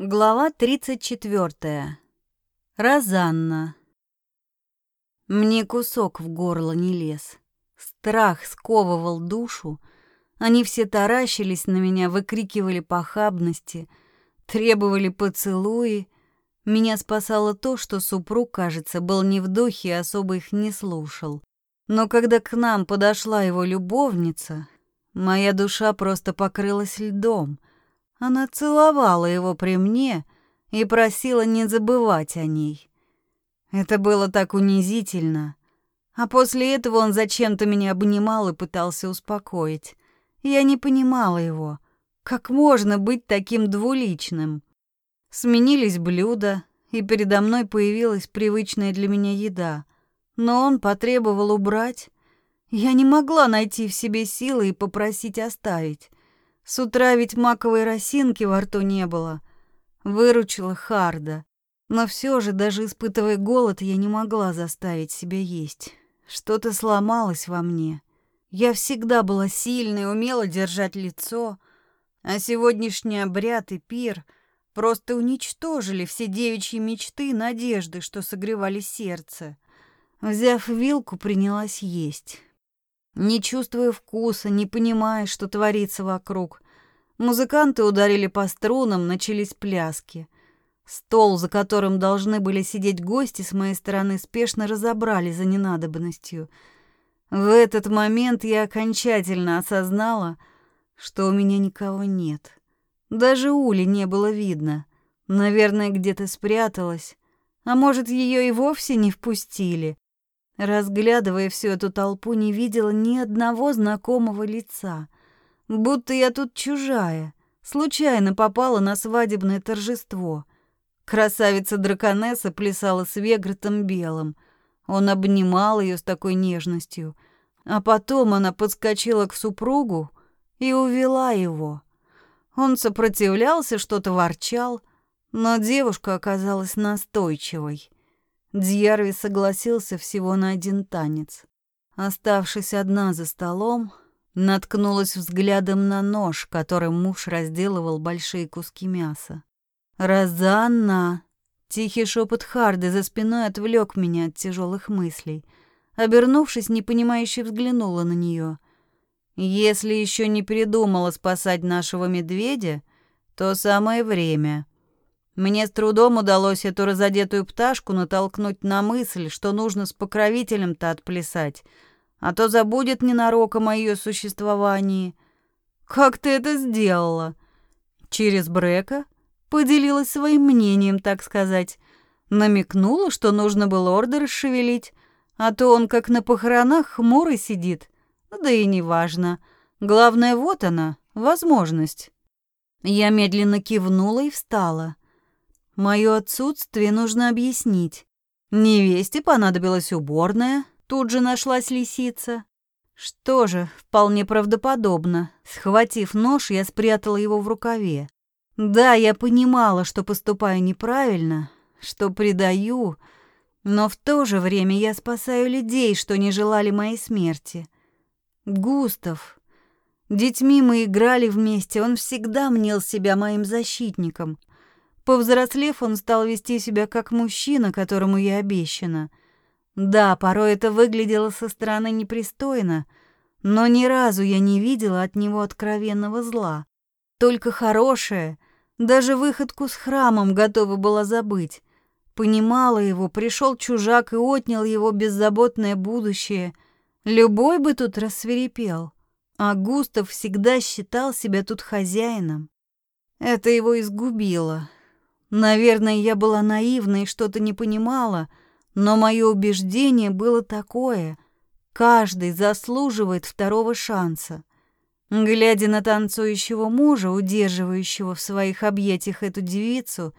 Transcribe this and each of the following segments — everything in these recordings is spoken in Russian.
Глава 34. Розанна. Мне кусок в горло не лез. Страх сковывал душу. Они все таращились на меня, выкрикивали похабности, требовали поцелуи. Меня спасало то, что супруг, кажется, был не в духе и особо их не слушал. Но когда к нам подошла его любовница, моя душа просто покрылась льдом — она целовала его при мне и просила не забывать о ней. Это было так унизительно. А после этого он зачем-то меня обнимал и пытался успокоить. Я не понимала его. Как можно быть таким двуличным? Сменились блюда, и передо мной появилась привычная для меня еда. Но он потребовал убрать. Я не могла найти в себе силы и попросить оставить. С утра ведь маковой росинки во рту не было. Выручила Харда. Но все же, даже испытывая голод, я не могла заставить себя есть. Что-то сломалось во мне. Я всегда была сильной, умела держать лицо, а сегодняшний обряд и пир просто уничтожили все девичьи мечты и надежды, что согревали сердце. Взяв вилку, принялась есть. Не чувствуя вкуса, не понимая, что творится вокруг. Музыканты ударили по струнам, начались пляски. Стол, за которым должны были сидеть гости, с моей стороны спешно разобрали за ненадобностью. В этот момент я окончательно осознала, что у меня никого нет. Даже Ули не было видно. Наверное, где-то спряталась. А может, ее и вовсе не впустили. Разглядывая всю эту толпу, не видела ни одного знакомого лица. Будто я тут чужая, случайно попала на свадебное торжество. Красавица-драконесса плясала с Вегратом Белым. Он обнимал ее с такой нежностью. А потом она подскочила к супругу и увела его. Он сопротивлялся, что-то ворчал, но девушка оказалась настойчивой. Дьярви согласился всего на один танец. Оставшись одна за столом, наткнулась взглядом на нож, которым муж разделывал большие куски мяса. «Розанна!» Тихий шепот Харды за спиной отвлек меня от тяжелых мыслей. Обернувшись, непонимающе взглянула на нее. «Если еще не передумала спасать нашего медведя, то самое время». Мне с трудом удалось эту разодетую пташку натолкнуть на мысль, что нужно с покровителем-то отплясать, а то забудет ненароком о ее существовании. Как ты это сделала? Через Брека? Поделилась своим мнением, так сказать. Намекнула, что нужно было ордер расшевелить, а то он как на похоронах хмурый сидит. Да и неважно. Главное, вот она, возможность. Я медленно кивнула и встала. Мое отсутствие нужно объяснить. Невесте понадобилась уборная, тут же нашлась лисица. Что же, вполне правдоподобно. Схватив нож, я спрятала его в рукаве. Да, я понимала, что поступаю неправильно, что предаю, но в то же время я спасаю людей, что не желали моей смерти. Густав. Детьми мы играли вместе, он всегда мнил себя моим защитником. Повзрослев, он стал вести себя как мужчина, которому я обещана. Да, порой это выглядело со стороны непристойно, но ни разу я не видела от него откровенного зла. Только хорошее, даже выходку с храмом готова была забыть. Понимала его, пришел чужак и отнял его беззаботное будущее. Любой бы тут рассверепел. А Густав всегда считал себя тут хозяином. Это его изгубило. Наверное, я была наивна и что-то не понимала, но мое убеждение было такое: каждый заслуживает второго шанса. Глядя на танцующего мужа, удерживающего в своих объятиях эту девицу,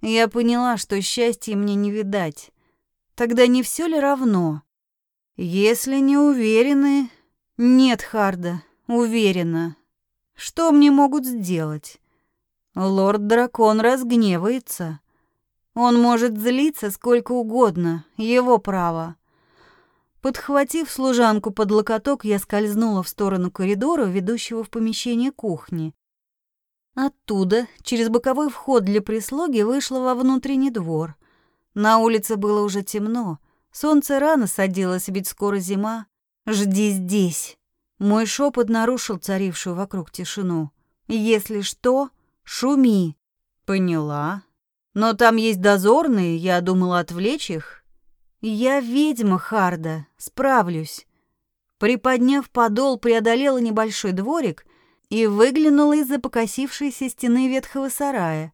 я поняла, что счастья мне не видать. Тогда не все ли равно? Если не уверены... Нет, Харда, уверена. Что мне могут сделать? Лорд-дракон разгневается. Он может злиться сколько угодно, его право. Подхватив служанку под локоток, я скользнула в сторону коридора, ведущего в помещение кухни. Оттуда, через боковой вход для прислуги, вышла во внутренний двор. На улице было уже темно. Солнце рано садилось, ведь скоро зима. «Жди здесь!» Мой шепот нарушил царившую вокруг тишину. «Если что, шуми!» «Поняла. Но там есть дозорные, я думала отвлечь их». «Я ведьма, Харда, справлюсь». Приподняв подол, преодолела небольшой дворик и выглянула из-за покосившейся стены ветхого сарая.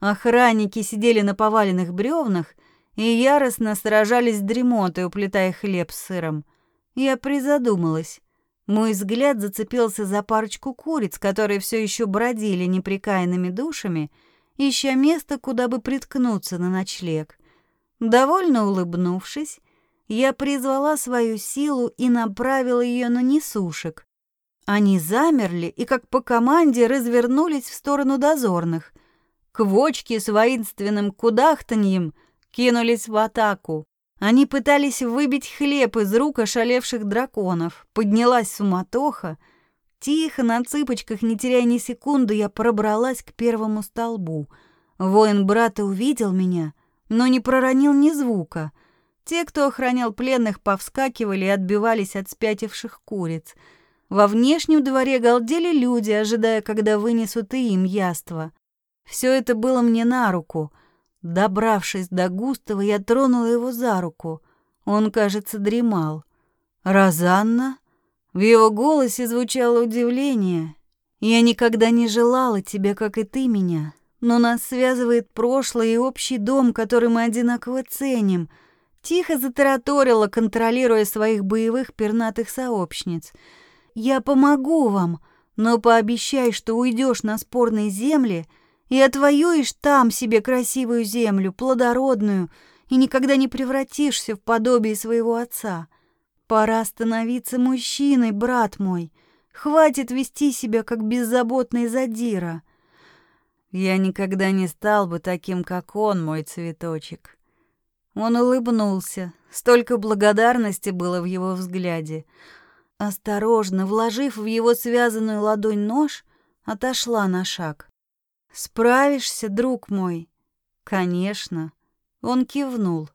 Охранники сидели на поваленных бревнах и яростно сражались дремотой, уплетая хлеб с сыром. Я призадумалась. Мой взгляд зацепился за парочку куриц, которые все еще бродили неприкаянными душами, ища место, куда бы приткнуться на ночлег. Довольно улыбнувшись, я призвала свою силу и направила ее на несушек. Они замерли и, как по команде, развернулись в сторону дозорных. Квочки с воинственным кудахтаньем кинулись в атаку. Они пытались выбить хлеб из рук ошалевших драконов. Поднялась суматоха. Тихо, на цыпочках, не теряя ни секунды, я пробралась к первому столбу. Воин брата увидел меня, но не проронил ни звука — те, кто охранял пленных, повскакивали и отбивались от спятивших куриц. Во внешнем дворе галдели люди, ожидая, когда вынесут и им яство. Все это было мне на руку. Добравшись до Густава, я тронула его за руку. Он, кажется, дремал. «Розанна?» В его голосе звучало удивление. «Я никогда не желала тебя, как и ты меня, но нас связывает прошлое и общий дом, который мы одинаково ценим — Тихо затараторила, контролируя своих боевых пернатых сообщниц. «Я помогу вам, но пообещай, что уйдешь на спорные земли и отвоюешь там себе красивую землю, плодородную, и никогда не превратишься в подобие своего отца. Пора становиться мужчиной, брат мой. Хватит вести себя, как беззаботный задира». «Я никогда не стал бы таким, как он, мой цветочек», он улыбнулся. Столько благодарности было в его взгляде. Осторожно, вложив в его связанную ладонь нож, отошла на шаг. «Справишься, друг мой?» «Конечно». Он кивнул.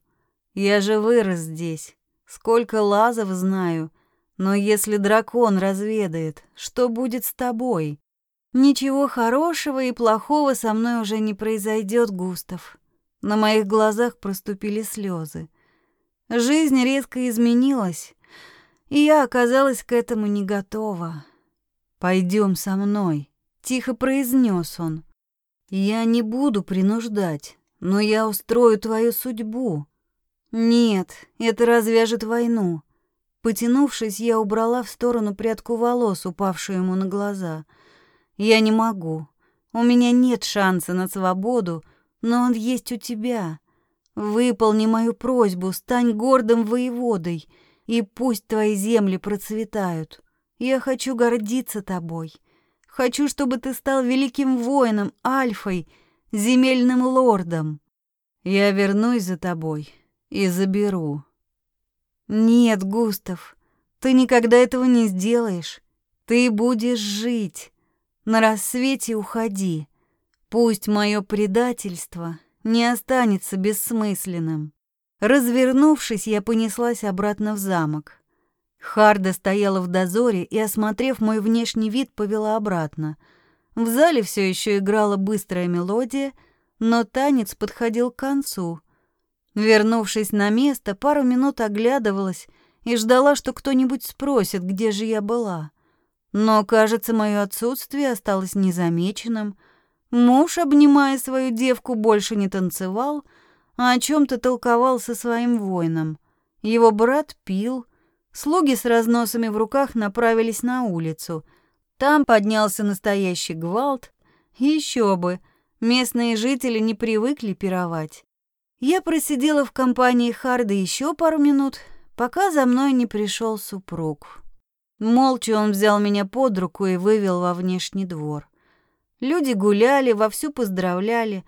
«Я же вырос здесь. Сколько лазов знаю. Но если дракон разведает, что будет с тобой?» «Ничего хорошего и плохого со мной уже не произойдет, Густав. На моих глазах проступили слезы. Жизнь резко изменилась, и я оказалась к этому не готова. Пойдем со мной, тихо произнес он. Я не буду принуждать, но я устрою твою судьбу. Нет, это развяжет войну. Потянувшись, я убрала в сторону прядку волос, упавшую ему на глаза. Я не могу. У меня нет шанса на свободу, но он есть у тебя. Выполни мою просьбу, стань гордым воеводой, и пусть твои земли процветают. Я хочу гордиться тобой. Хочу, чтобы ты стал великим воином, альфой, земельным лордом. Я вернусь за тобой и заберу. Нет, Густав, ты никогда этого не сделаешь. Ты будешь жить. На рассвете уходи. Пусть мое предательство не останется бессмысленным. Развернувшись, я понеслась обратно в замок. Харда стояла в дозоре и, осмотрев мой внешний вид, повела обратно. В зале все еще играла быстрая мелодия, но танец подходил к концу. Вернувшись на место, пару минут оглядывалась и ждала, что кто-нибудь спросит, где же я была. Но, кажется, мое отсутствие осталось незамеченным — Муж, обнимая свою девку, больше не танцевал, а о чем то толковал со своим воином. Его брат пил. Слуги с разносами в руках направились на улицу. Там поднялся настоящий гвалт. Еще бы, местные жители не привыкли пировать. Я просидела в компании Харда еще пару минут, пока за мной не пришел супруг. Молча он взял меня под руку и вывел во внешний двор. Люди гуляли, вовсю поздравляли,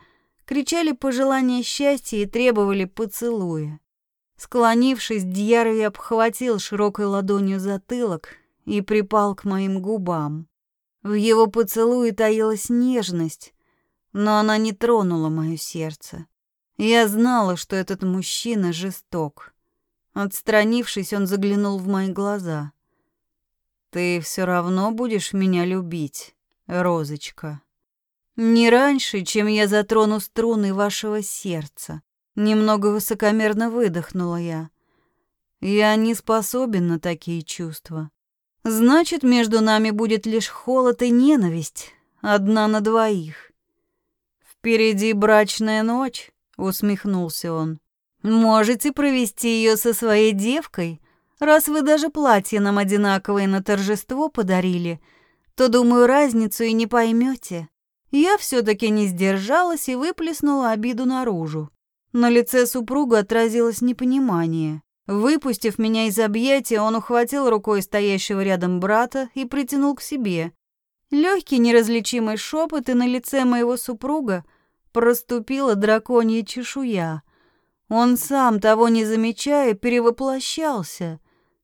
кричали пожелания счастья и требовали поцелуя. Склонившись, Дьярови обхватил широкой ладонью затылок и припал к моим губам. В его поцелуе таилась нежность, но она не тронула мое сердце. Я знала, что этот мужчина жесток. Отстранившись, он заглянул в мои глаза. «Ты все равно будешь меня любить, Розочка?» «Не раньше, чем я затрону струны вашего сердца», Немного высокомерно выдохнула я. Я не способен на такие чувства. Значит, между нами будет лишь холод и ненависть, одна на двоих. Впереди брачная ночь, усмехнулся он. Можете провести ее со своей девкой, раз вы даже платье нам одинаковое на торжество подарили, то, думаю, разницу и не поймете. Я все-таки не сдержалась и выплеснула обиду наружу. На лице супруга отразилось непонимание. Выпустив меня из объятия, он ухватил рукой стоящего рядом брата и притянул к себе. Легкий неразличимый шепот, и на лице моего супруга проступила драконья чешуя. Он сам, того не замечая, перевоплощался.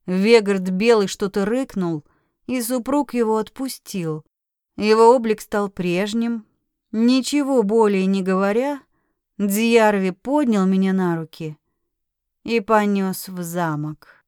Вегард белый что-то рыкнул, и супруг его отпустил. Его облик стал прежним. Ничего более не говоря, Дьярви поднял меня на руки и понес в замок.